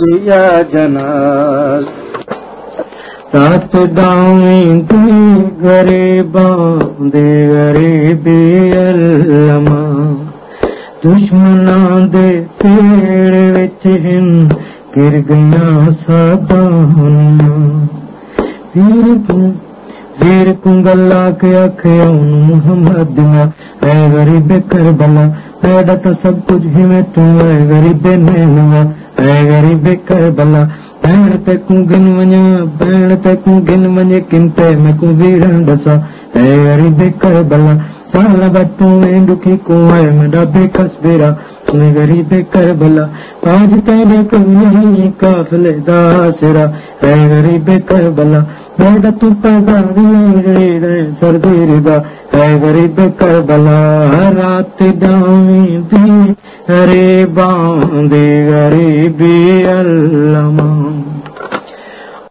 प्रिया जनाल रात डाउनी दी गरीबा दे गरीबी अलमा दुश्मना दे पेड़ विच हिन गिर गया सदानिया वीर तू फिर कु गल्ला के आखे उन मुहम्मद ना, ऐ गरीब करबला, पैदा तो सब कुछ ही में तू, ऐ गरीब नैनवा। تي ڪر ڀلا ڀيڻ تي ڪو گن وڃان ڀيڻ تي ڪو گن وڃي ڪن تي ۾ ڪو ويرڻ دسا ۽ اري به ڪر ڀلا سال بٽو ۾ ڏکي ڪون آهي منهنجا به ڪسبيرا تون غريب به ڪر ڀلا پاج تي به يهي ڪافلي داسرا ۽ غريب به ڪر ڀلا بيڊ تون پيدا وير سرديري دا ۽ غريب به ڪر ڀلا هرا दी अरे बांदे गरीबी अल्लाह